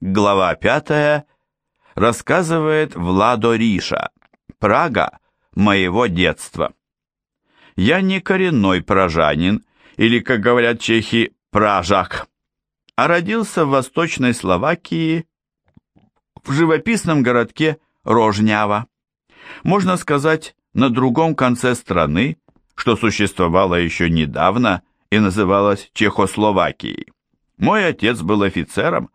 Глава пятая рассказывает Владо Риша. Прага моего детства. Я не коренной пражанин, или, как говорят чехи, пражак, а родился в Восточной Словакии, в живописном городке Рожнява. Можно сказать, на другом конце страны, что существовало еще недавно и называлось Чехословакией. Мой отец был офицером,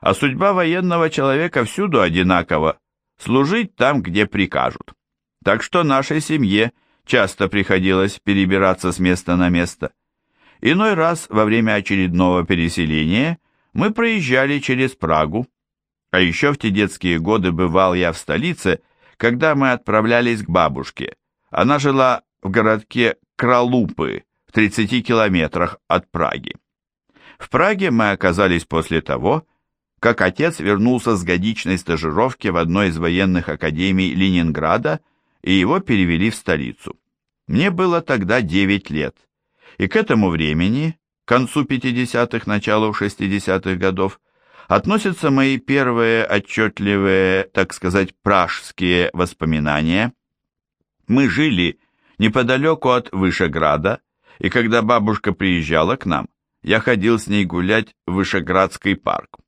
а судьба военного человека всюду одинакова – служить там, где прикажут. Так что нашей семье часто приходилось перебираться с места на место. Иной раз во время очередного переселения мы проезжали через Прагу. А еще в те детские годы бывал я в столице, когда мы отправлялись к бабушке. Она жила в городке Кралупы в 30 километрах от Праги. В Праге мы оказались после того, как отец вернулся с годичной стажировки в одной из военных академий Ленинграда, и его перевели в столицу. Мне было тогда 9 лет, и к этому времени, к концу 50-х, началу 60-х годов, относятся мои первые отчетливые, так сказать, пражские воспоминания. Мы жили неподалеку от Вышеграда, и когда бабушка приезжала к нам, я ходил с ней гулять в Вышеградский парк.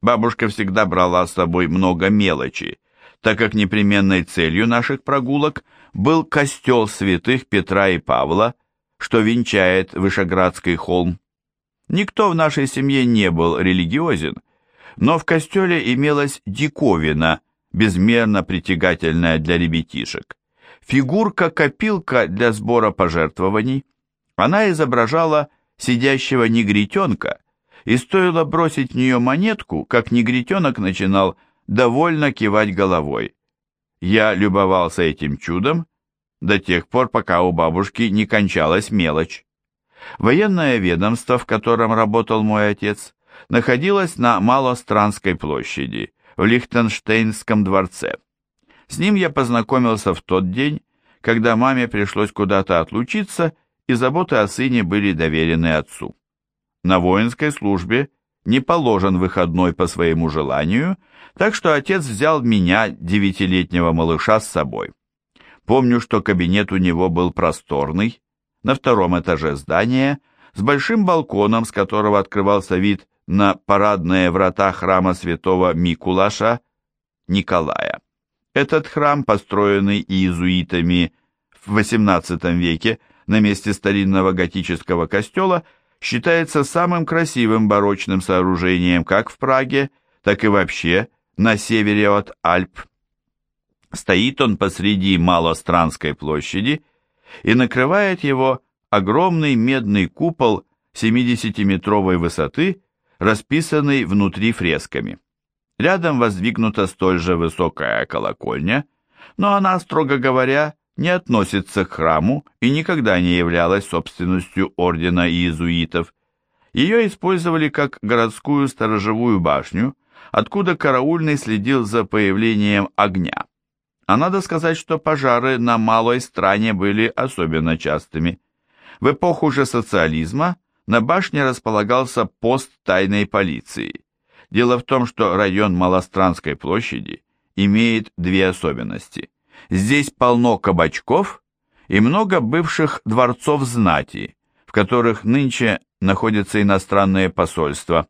Бабушка всегда брала с собой много мелочи, так как непременной целью наших прогулок был костел святых Петра и Павла, что венчает Вышеградский холм. Никто в нашей семье не был религиозен, но в костеле имелась диковина, безмерно притягательная для ребятишек. Фигурка-копилка для сбора пожертвований. Она изображала сидящего негритенка, и стоило бросить в нее монетку, как негритенок начинал довольно кивать головой. Я любовался этим чудом до тех пор, пока у бабушки не кончалась мелочь. Военное ведомство, в котором работал мой отец, находилось на Малостранской площади, в Лихтенштейнском дворце. С ним я познакомился в тот день, когда маме пришлось куда-то отлучиться, и заботы о сыне были доверены отцу. На воинской службе не положен выходной по своему желанию, так что отец взял меня, девятилетнего малыша, с собой. Помню, что кабинет у него был просторный, на втором этаже здания, с большим балконом, с которого открывался вид на парадные врата храма святого Микулаша Николая. Этот храм, построенный иезуитами в XVIII веке на месте старинного готического костела, считается самым красивым барочным сооружением как в Праге, так и вообще на севере от Альп. Стоит он посреди Малостранской площади и накрывает его огромный медный купол 70-метровой высоты, расписанный внутри фресками. Рядом воздвигнута столь же высокая колокольня, но она, строго говоря, не относится к храму и никогда не являлась собственностью ордена иезуитов. Ее использовали как городскую сторожевую башню, откуда караульный следил за появлением огня. А надо сказать, что пожары на малой стране были особенно частыми. В эпоху же социализма на башне располагался пост тайной полиции. Дело в том, что район Малостранской площади имеет две особенности – Здесь полно кабачков и много бывших дворцов знати, в которых нынче находятся иностранные посольства.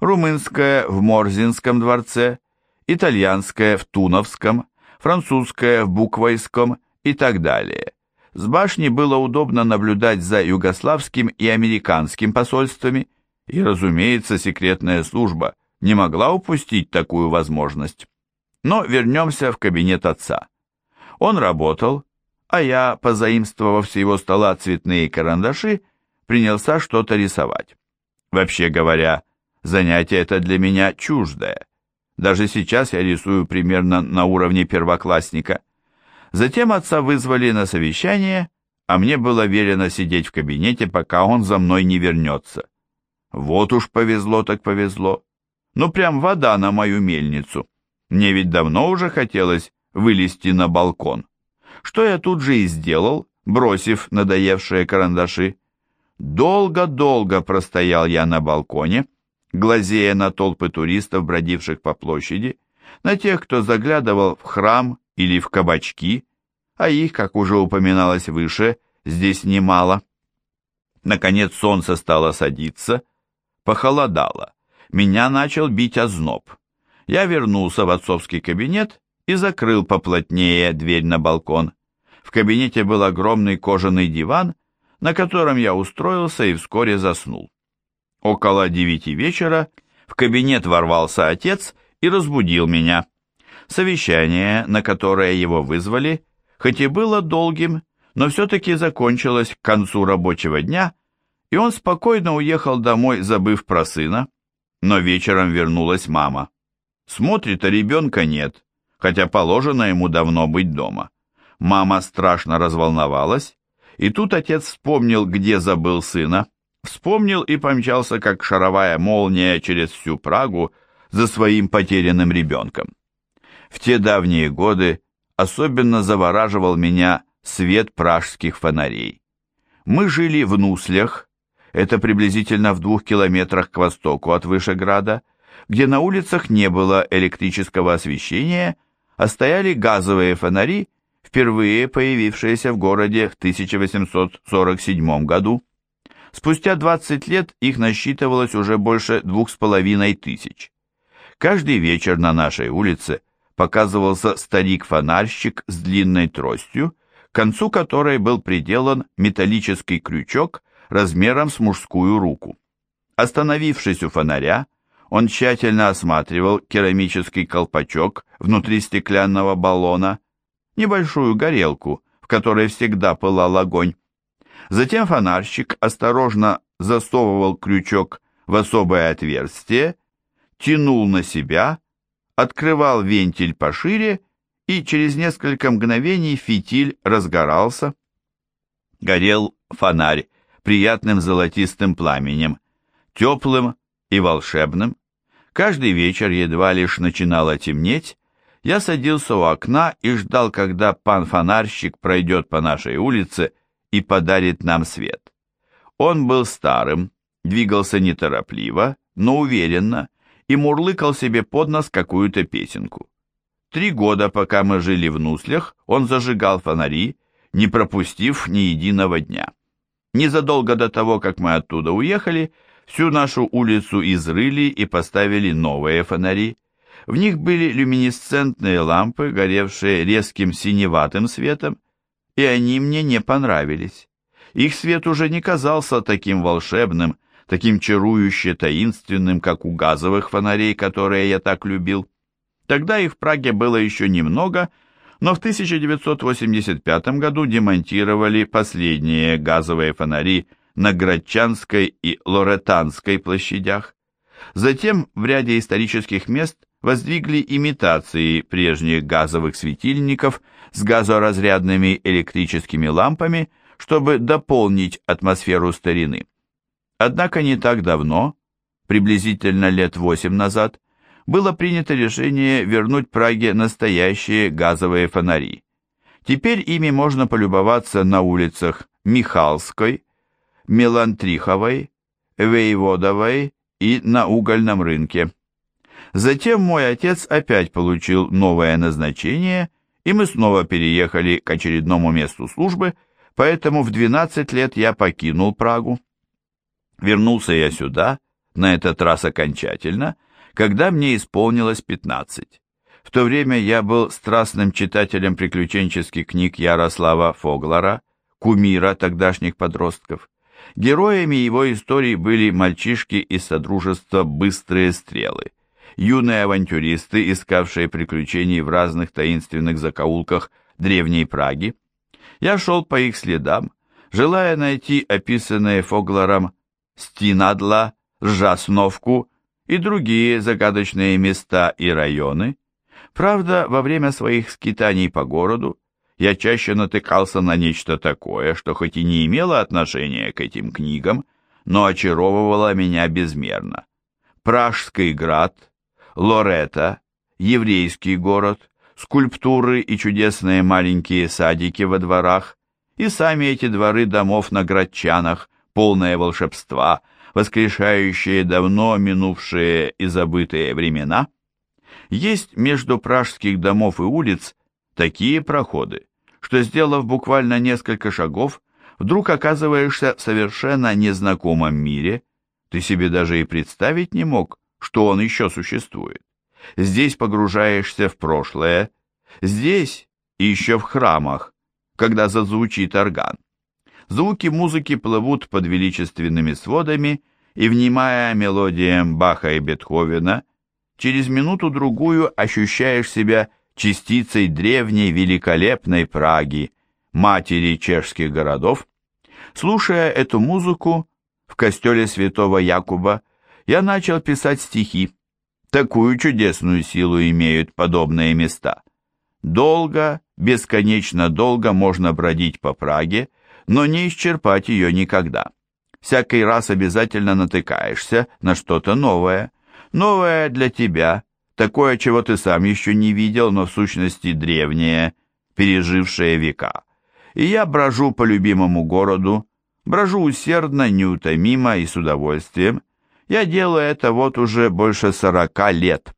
Румынское в Морзинском дворце, итальянское в Туновском, французское в Буквойском и так далее. С башни было удобно наблюдать за югославским и американским посольствами, и, разумеется, секретная служба не могла упустить такую возможность. Но вернемся в кабинет отца. Он работал, а я, позаимствовав с его стола цветные карандаши, принялся что-то рисовать. Вообще говоря, занятие это для меня чуждое. Даже сейчас я рисую примерно на уровне первоклассника. Затем отца вызвали на совещание, а мне было велено сидеть в кабинете, пока он за мной не вернется. Вот уж повезло так повезло. Ну прям вода на мою мельницу. Мне ведь давно уже хотелось вылезти на балкон. Что я тут же и сделал, бросив надоевшие карандаши. Долго-долго простоял я на балконе, глазея на толпы туристов, бродивших по площади, на тех, кто заглядывал в храм или в кабачки, а их, как уже упоминалось выше, здесь немало. Наконец солнце стало садиться, похолодало, меня начал бить озноб. Я вернулся в отцовский кабинет и закрыл поплотнее дверь на балкон. В кабинете был огромный кожаный диван, на котором я устроился и вскоре заснул. Около девяти вечера в кабинет ворвался отец и разбудил меня. Совещание, на которое его вызвали, хоть и было долгим, но все-таки закончилось к концу рабочего дня, и он спокойно уехал домой, забыв про сына. Но вечером вернулась мама. Смотрит, а ребенка нет, хотя положено ему давно быть дома. Мама страшно разволновалась, и тут отец вспомнил, где забыл сына, вспомнил и помчался, как шаровая молния через всю Прагу за своим потерянным ребенком. В те давние годы особенно завораживал меня свет пражских фонарей. Мы жили в Нуслях, это приблизительно в двух километрах к востоку от Вышеграда, где на улицах не было электрического освещения, а стояли газовые фонари, впервые появившиеся в городе в 1847 году. Спустя 20 лет их насчитывалось уже больше двух с половиной тысяч. Каждый вечер на нашей улице показывался старик-фонарщик с длинной тростью, к концу которой был приделан металлический крючок размером с мужскую руку. Остановившись у фонаря, он тщательно осматривал керамический колпачок внутри стеклянного баллона, небольшую горелку, в которой всегда пылал огонь. Затем фонарщик осторожно засовывал крючок в особое отверстие, тянул на себя, открывал вентиль пошире, и через несколько мгновений фитиль разгорался. Горел фонарь приятным золотистым пламенем, теплым и волшебным. Каждый вечер едва лишь начинало темнеть, я садился у окна и ждал, когда пан-фонарщик пройдет по нашей улице и подарит нам свет. Он был старым, двигался неторопливо, но уверенно, и мурлыкал себе под нос какую-то песенку. Три года, пока мы жили в Нуслях, он зажигал фонари, не пропустив ни единого дня. Незадолго до того, как мы оттуда уехали, всю нашу улицу изрыли и поставили новые фонари. В них были люминесцентные лампы, горевшие резким синеватым светом, и они мне не понравились. Их свет уже не казался таким волшебным, таким чарующе таинственным, как у газовых фонарей, которые я так любил. Тогда их в Праге было еще немного, но в 1985 году демонтировали последние газовые фонари на Градчанской и Лоретанской площадях. Затем в ряде исторических мест воздвигли имитации прежних газовых светильников с газоразрядными электрическими лампами, чтобы дополнить атмосферу старины. Однако не так давно, приблизительно лет восемь назад, было принято решение вернуть Праге настоящие газовые фонари. Теперь ими можно полюбоваться на улицах Михалской, Мелантриховой, Вейводовой и на угольном рынке. Затем мой отец опять получил новое назначение, и мы снова переехали к очередному месту службы, поэтому в 12 лет я покинул Прагу. Вернулся я сюда, на этот раз окончательно, когда мне исполнилось 15. В то время я был страстным читателем приключенческих книг Ярослава Фоглара, кумира тогдашних подростков. Героями его историй были мальчишки из Содружества «Быстрые стрелы», юные авантюристы, искавшие приключений в разных таинственных закоулках древней Праги. Я шел по их следам, желая найти описанные Фогларом Стинадла, Ржасновку и другие загадочные места и районы. Правда, во время своих скитаний по городу я чаще натыкался на нечто такое, что хоть и не имело отношения к этим книгам, но очаровывало меня безмерно. Пражский град, Лорета, еврейский город, скульптуры и чудесные маленькие садики во дворах, и сами эти дворы домов на Градчанах, полное волшебства, воскрешающие давно минувшие и забытые времена. Есть между пражских домов и улиц такие проходы, что, сделав буквально несколько шагов, вдруг оказываешься в совершенно незнакомом мире, ты себе даже и представить не мог, что он еще существует. Здесь погружаешься в прошлое, здесь и еще в храмах, когда зазвучит орган. Звуки музыки плывут под величественными сводами, и, внимая мелодиям Баха и Бетховена, через минуту-другую ощущаешь себя частицей древней великолепной Праги, матери чешских городов. Слушая эту музыку в костеле святого Якуба, я начал писать стихи. Такую чудесную силу имеют подобные места. Долго, бесконечно долго можно бродить по Праге, но не исчерпать ее никогда. Всякий раз обязательно натыкаешься на что-то новое. Новое для тебя, такое, чего ты сам еще не видел, но в сущности древнее, пережившее века. И я брожу по любимому городу, брожу усердно, неутомимо и с удовольствием. Я делаю это вот уже больше сорока лет.